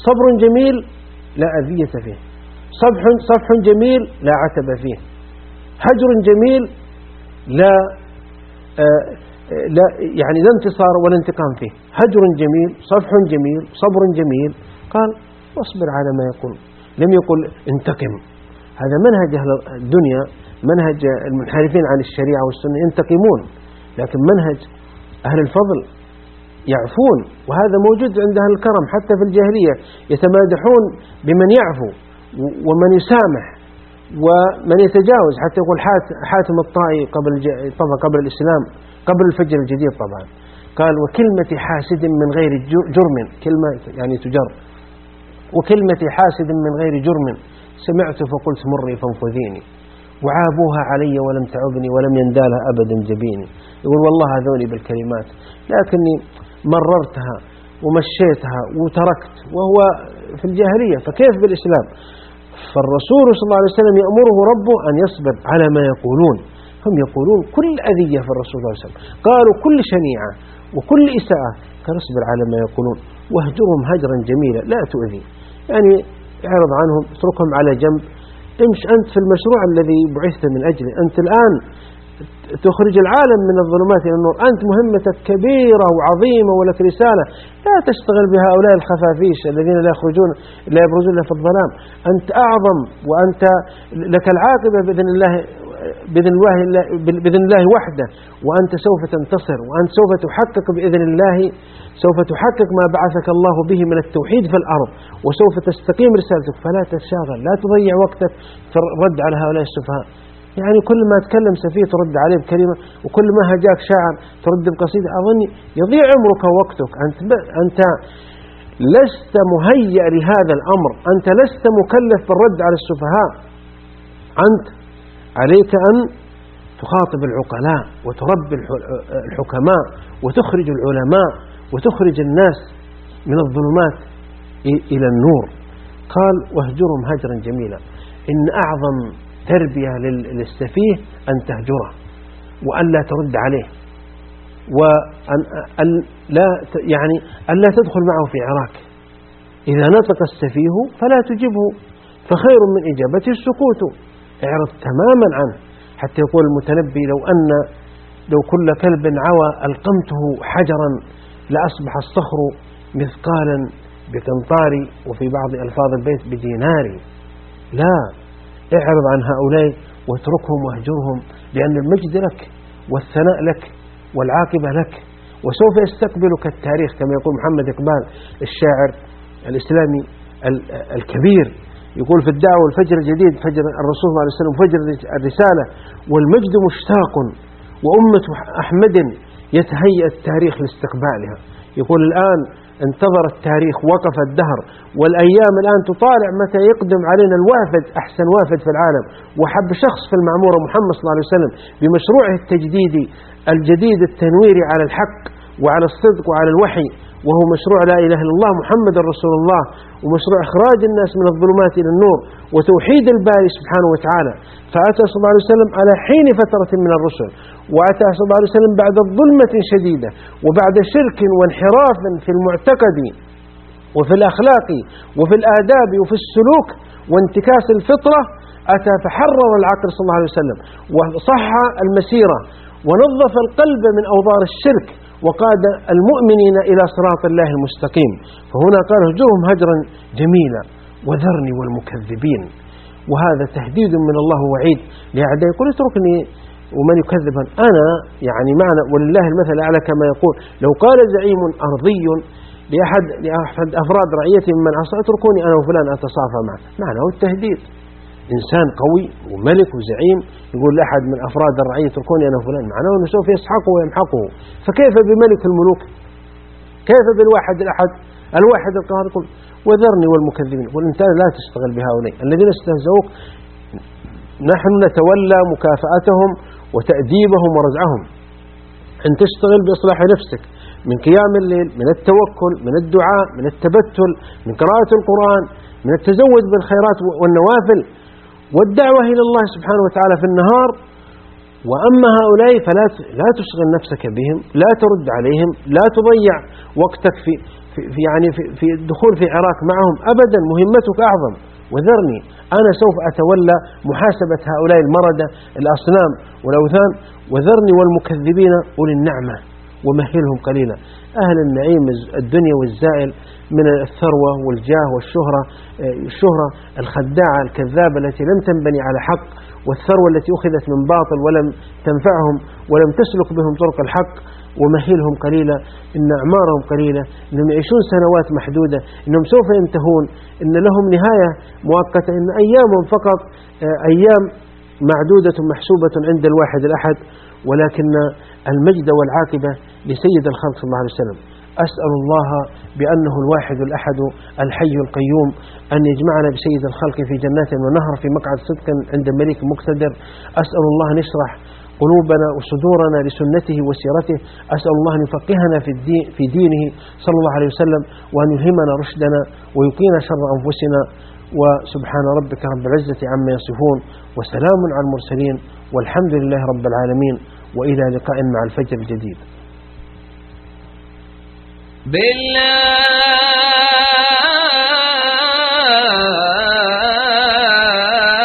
صبر جميل لا أذية فيه. صفح, صفح جميل لا عتب فيه. هجر جميل لا آه لا يعني لا انتصار ولا انتقام فيه. هجر جميل صفح جميل صبر جميل. قال واصبر على ما يقول. لم يقل انتقم. هذا منهج أهل الدنيا منهج المنحرفين عن الشريعة والسنة ينتقمون. لكن منهج أهل الفضل يعفون وهذا موجود عند أهل الكرم. حتى في الجاهلية يتمادحون بمن يعفو ومن يسامح. ومن يتجاوز حتى يقول حاتم الطائي قبل طبعا قبل الإسلام قبل الفجر الجديد طبعا قال وكلمة حاسد من غير جرم كلمة يعني تجر وكلمة حاسد من غير جرم سمعت فقلت مري فانفذيني وعابوها علي ولم تعبني ولم يندالها أبدا جبيني. يقول والله هذوني بالكلمات لكني مررتها ومشيتها وتركت وهو في الجاهلية فكيف بالإسلام؟ فالرسول صلى الله عليه وسلم يأمره ربه أن يصبر على ما يقولون. هم يقولون كل أذية في الرسول صلى الله عليه وسلم. قالوا كل شنيعة وكل إساءة. قال اصبر على ما يقولون. واهجرهم هجرا جميلا. لا تؤذي. يعني اعرض عنهم اتركهم على جنب. امش أنت في المشروع الذي بعثت من أجله. أنت الآن تخرج العالم من الظلمات إلى النور. أنت مهمتك كبيرة وعظيمة ولك رسالة. لا تشتغل بهؤلاء الخفافيش الذين لا يخرجون لا يبرزون في الظلام. أنت أعظم وأنت لك العاقبة بإذن الله بإذن الله, بإذن الله وحده. وأنت سوف تنتصر وأنت سوف تحقق بإذن الله سوف تحقق ما بعثك الله به من التوحيد في الأرض. وسوف تستقيم رسالتك. فلا تشاغل لا تضيع وقتك في الرد على هؤلاء السفهاء. يعني كل ما تكلم سفيه ترد عليه بكلمة وكل ما هجاك شاعر ترد بقصيدة أظن يضيع عمرك ووقتك. أنت, أنت لست مهيئ لهذا الأمر. أنت لست مكلف بالرد على السفهاء. أنت عليك أن تخاطب العقلاء وتربي الحكماء وتخرج العلماء وتخرج الناس من الظلمات إلى النور. قال واهجرهم هجرا جميلا. إن أعظم تربية للسفيه أن تهجره وأن لا ترد عليه وأن لا يعني أن لا تدخل معه في عراك. إذا نطق السفيه فلا تجبه فخير من إجابته السكوت. اعرض تماما عنه حتى يقول المتنبي لو أن لو كل كلب عوى ألقمته حجرا لأصبح الصخر مثقالا بقنطاري وفي بعض ألفاظ البيت بديناري لا اعرض عن هؤلاء واتركهم واهجرهم لأن المجد لك والثناء لك والعاقبة لك وسوف يستقبلك التاريخ كما يقول محمد إقبال الشاعر الإسلامي الكبير. يقول في الدعوة والفجر الجديد فجر الرسول صلى الله عليه وسلم فجر الرسالة والمجد مشتاق وأمة أحمد يتهيأ التاريخ لاستقبالها. يقول الآن انتظر التاريخ وقف الدهر. والأيام الآن تطالع متى يقدم علينا الوافد أحسن وافد في العالم. وحب شخص في المعمورة محمد صلى الله عليه وسلم بمشروعه التجديدي الجديد التنويري على الحق وعلى الصدق وعلى الوحي. وهو مشروع لا إله إلا الله محمد رسول الله ومشروع إخراج الناس من الظلمات إلى النور وتوحيد الباري سبحانه وتعالى. فأتى صلى الله عليه وسلم على حين فترة من الرسل وأتى صلى الله عليه وسلم بعد ظلمة شديدة وبعد شرك وانحراف في المعتقد وفي الأخلاق وفي الآداب وفي السلوك وانتكاس الفطرة أتى فحرر العقل صلى الله عليه وسلم وصح المسيرة ونظف القلب من أوضار الشرك وقاد المؤمنين إلى صراط الله المستقيم. فهنا قال هجرهم هجرا جميلا وذرني والمكذبين. وهذا تهديد من الله وعيد. لأعداء يقول اتركني ومن يكذب؟ أنا يعني معنى ولله المثل أعلى كما يقول. لو قال زعيم أرضي لأحد, لأحد أفراد رعيته ممن عصى اتركوني أنا وفلان أتصافى معه. معناه التهديد. إنسان قوي وملك وزعيم يقول لأحد من أفراد الرعية اتركوني أنا وفلان. معناه أنه سوف يسحقه ويمحقه. فكيف بملك الملوك؟ كيف بالواحد الأحد؟ الواحد القهار يقول وذرني والمكذبين. يقول أنت لا تشتغل بهؤلاء الذين استهزؤوك نحن نتولى مكافأتهم وتأديبهم ورزعهم. أن تشتغل بإصلاح نفسك من قيام الليل من التوكل من الدعاء من التبتل من قراءة القرآن من التزود بالخيرات والنوافل والدعوة إلى الله سبحانه وتعالى في النهار وأما هؤلاء فلا لا تشغل نفسك بهم لا ترد عليهم لا تضيع وقتك في, في يعني في, في الدخول في عراك معهم أبدا مهمتك أعظم. وذرني أنا سوف أتولى محاسبة هؤلاء المردة الأصنام والأوثان. وذرني والمكذبين أولي النعمة ومهلهم قليلا. أهل النعيم الدنيا والزائل من الثروة والجاه والشهرة الشهرة الخداعة الكذابة التي لم تنبني على حق والثروة التي أخذت من باطل ولم تنفعهم ولم تسلك بهم طرق الحق ومهلهم قليلا إن أعمارهم قليلة إنهم يعيشون سنوات محدودة إنهم سوف ينتهون إن لهم نهاية مؤقتة إن أيامهم فقط آه، أيام معدودة محسوبة عند الواحد الأحد. ولكن المجد والعاقبة لسيد الخلق صلى الله عليه وسلم. أسأل الله بأنه الواحد الأحد الحي القيوم أن يجمعنا بسيد الخلق في جنات ونهر في مقعد صدق عند ملك مقتدر. أسأل الله أن يشرح قلوبنا وصدورنا لسنته وسيرته. أسأل الله أن يفقهنا في, الدين في دينه صلى الله عليه وسلم وأن يلهمنا رشدنا ويقينا شر أنفسنا. وسبحان ربك رب العزة عما يصفون وسلام على المرسلين والحمد لله رب العالمين. وإلى لقاء مع الفجر الجديد.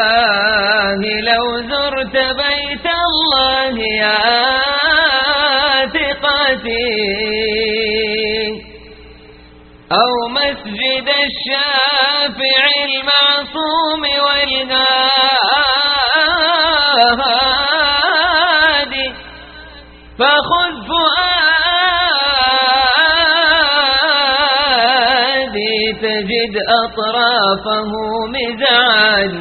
بالله لو زرت بيت الله يا ثقتي أو مسجد الشافع المعصوم فخذ فؤادي تجد أطرافه مزعاج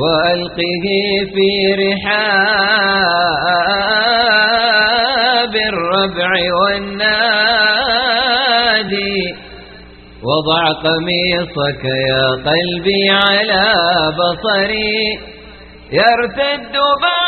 وألقه في رحاب الربع والنادي. وضع قميصك يا قلبي على بصري يرتد بعد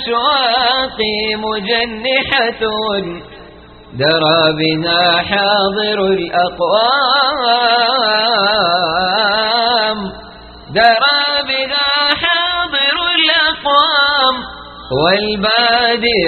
لمكة أشواقي مجنحة درى بنا حاضر الأقوام. درى بها حاضر الأقوام. والبادي